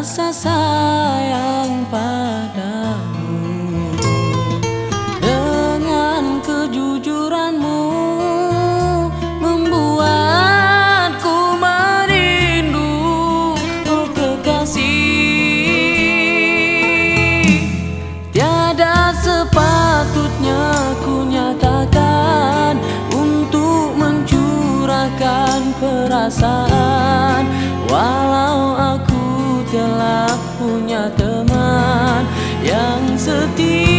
rasa sayang padamu. Dengan kejujuranmu membuatku merindu oh kekasih. Tiada sepatutnya ku nyatakan untuk mencurahkan perasaan punya teman yang setia.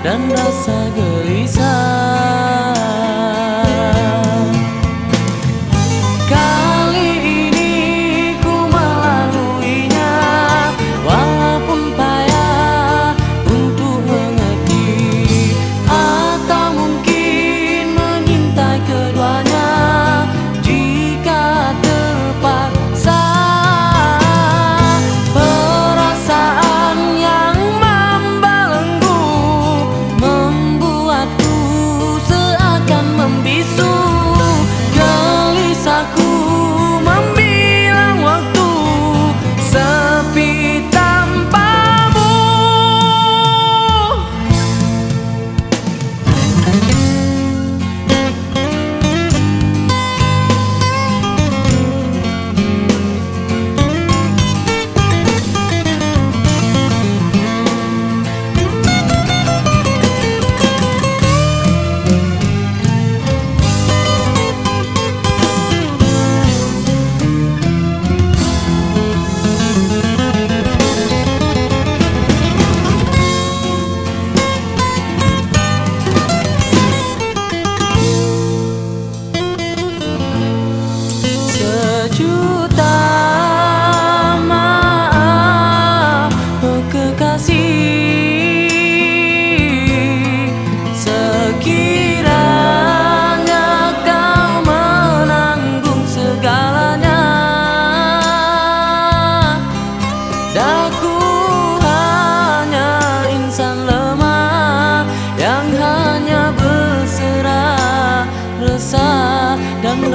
dan rasa gelisah.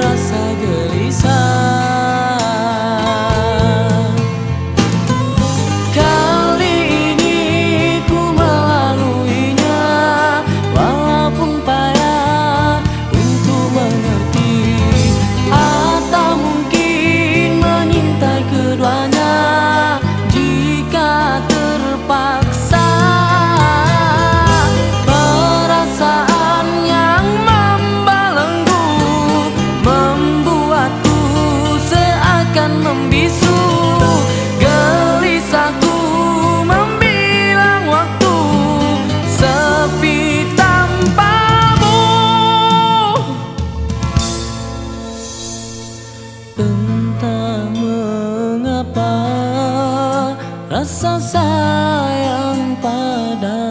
terasa gelisah. rasa sayang pada